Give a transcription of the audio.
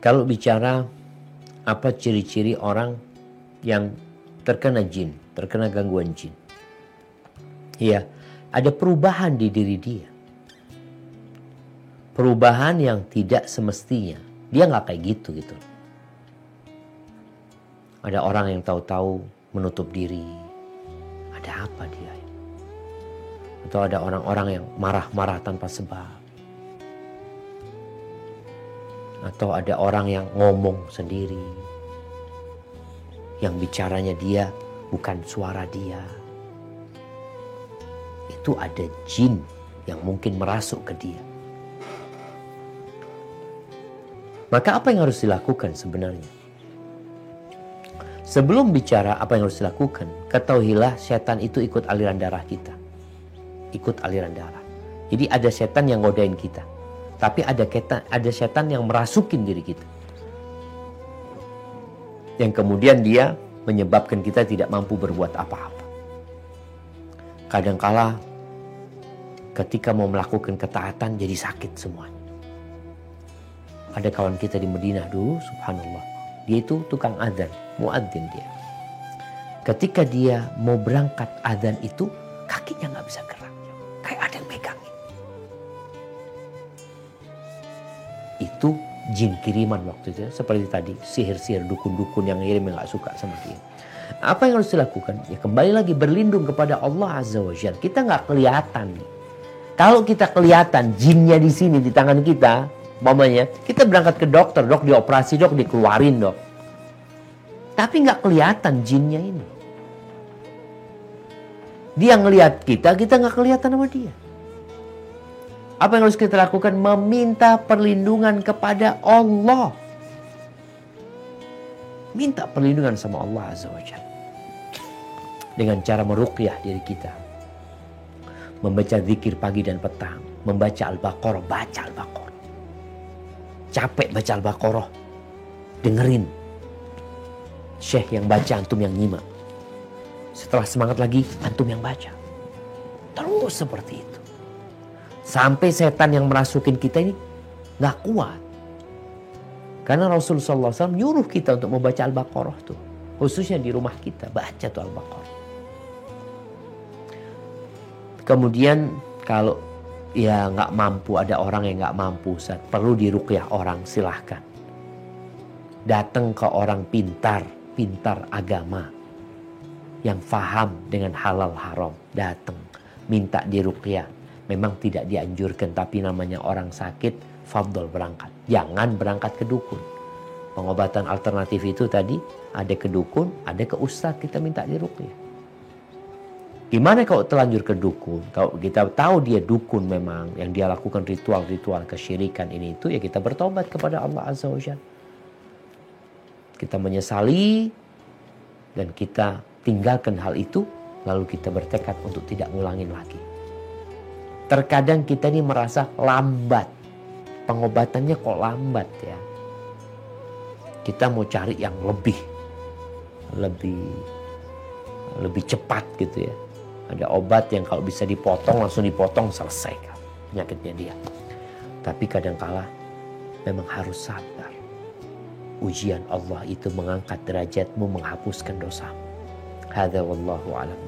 Kalau bicara apa ciri-ciri orang yang terkena jin, terkena gangguan jin. Iya, ada perubahan di diri dia. Perubahan yang tidak semestinya. Dia nggak kayak gitu gitu. Ada orang yang tahu-tahu menutup diri. Ada apa dia? Atau ada orang-orang yang marah-marah tanpa sebab. Atau ada orang yang ngomong sendiri. Yang bicaranya dia bukan suara dia. Itu ada jin yang mungkin merasuk ke dia. Maka apa yang harus dilakukan sebenarnya? Sebelum bicara apa yang harus dilakukan, ketahuilah setan itu ikut aliran darah kita. Ikut aliran darah. Jadi ada setan yang ngodain kita. Tapi ada ketan, ada setan yang merasukin diri kita. Yang kemudian dia menyebabkan kita tidak mampu berbuat apa-apa. Kadangkala ketika mau melakukan ketaatan jadi sakit semuanya. Ada kawan kita di Medina dulu, subhanallah. Dia itu tukang adzan muadzin dia. Ketika dia mau berangkat adzan itu kakinya nggak bisa gerak, Itu jin kiriman waktu itu, seperti tadi sihir-sihir dukun-dukun yang ngirim yang nggak suka sama dia. Apa yang harus dilakukan? Ya kembali lagi berlindung kepada Allah Azza wa Jalla. Kita nggak kelihatan. Kalau kita kelihatan jinnya di sini di tangan kita, mamanya, kita berangkat ke dokter, dok dioperasi, dok dikeluarin, dok. Tapi nggak kelihatan jinnya ini. Dia ngelihat kita, kita nggak kelihatan sama dia. Apa yang harus kita lakukan? Meminta perlindungan kepada Allah. Minta perlindungan sama Allah Azza wa Dengan cara meruqyah diri kita. Membaca zikir pagi dan petang. Membaca Al-Baqarah. Baca Al-Baqarah. Capek baca Al-Baqarah. Dengerin Syekh yang baca, antum yang nyimak. Setelah semangat lagi, antum yang baca. Terus seperti itu. Sampai setan yang merasukin kita ini gak kuat. Karena Rasulullah SAW nyuruh kita untuk membaca Al-Baqarah tuh. Khususnya di rumah kita, baca tuh Al-Baqarah. Kemudian kalau ya nggak mampu, ada orang yang nggak mampu, saat perlu dirukyah orang, silahkan. Datang ke orang pintar, pintar agama yang faham dengan halal haram datang minta diruqyah memang tidak dianjurkan tapi namanya orang sakit fabdol berangkat. Jangan berangkat ke dukun. Pengobatan alternatif itu tadi ada ke dukun ada ke ustadz kita minta diruqyah gimana kalau telanjur ke dukun? Kalau kita tahu dia dukun memang yang dia lakukan ritual-ritual kesyirikan ini itu ya kita bertobat kepada Allah azza wajalla kita menyesali dan kita tinggalkan hal itu lalu kita bertekad untuk tidak ngulangin lagi. Terkadang kita ini merasa lambat. Pengobatannya kok lambat ya. Kita mau cari yang lebih lebih lebih cepat gitu ya. Ada obat yang kalau bisa dipotong langsung dipotong selesai penyakitnya dia. Tapi kadangkala memang harus sabar ujian Allah itu mengangkat derajatmu, menghapuskan dosamu. Hada wallahu a'lam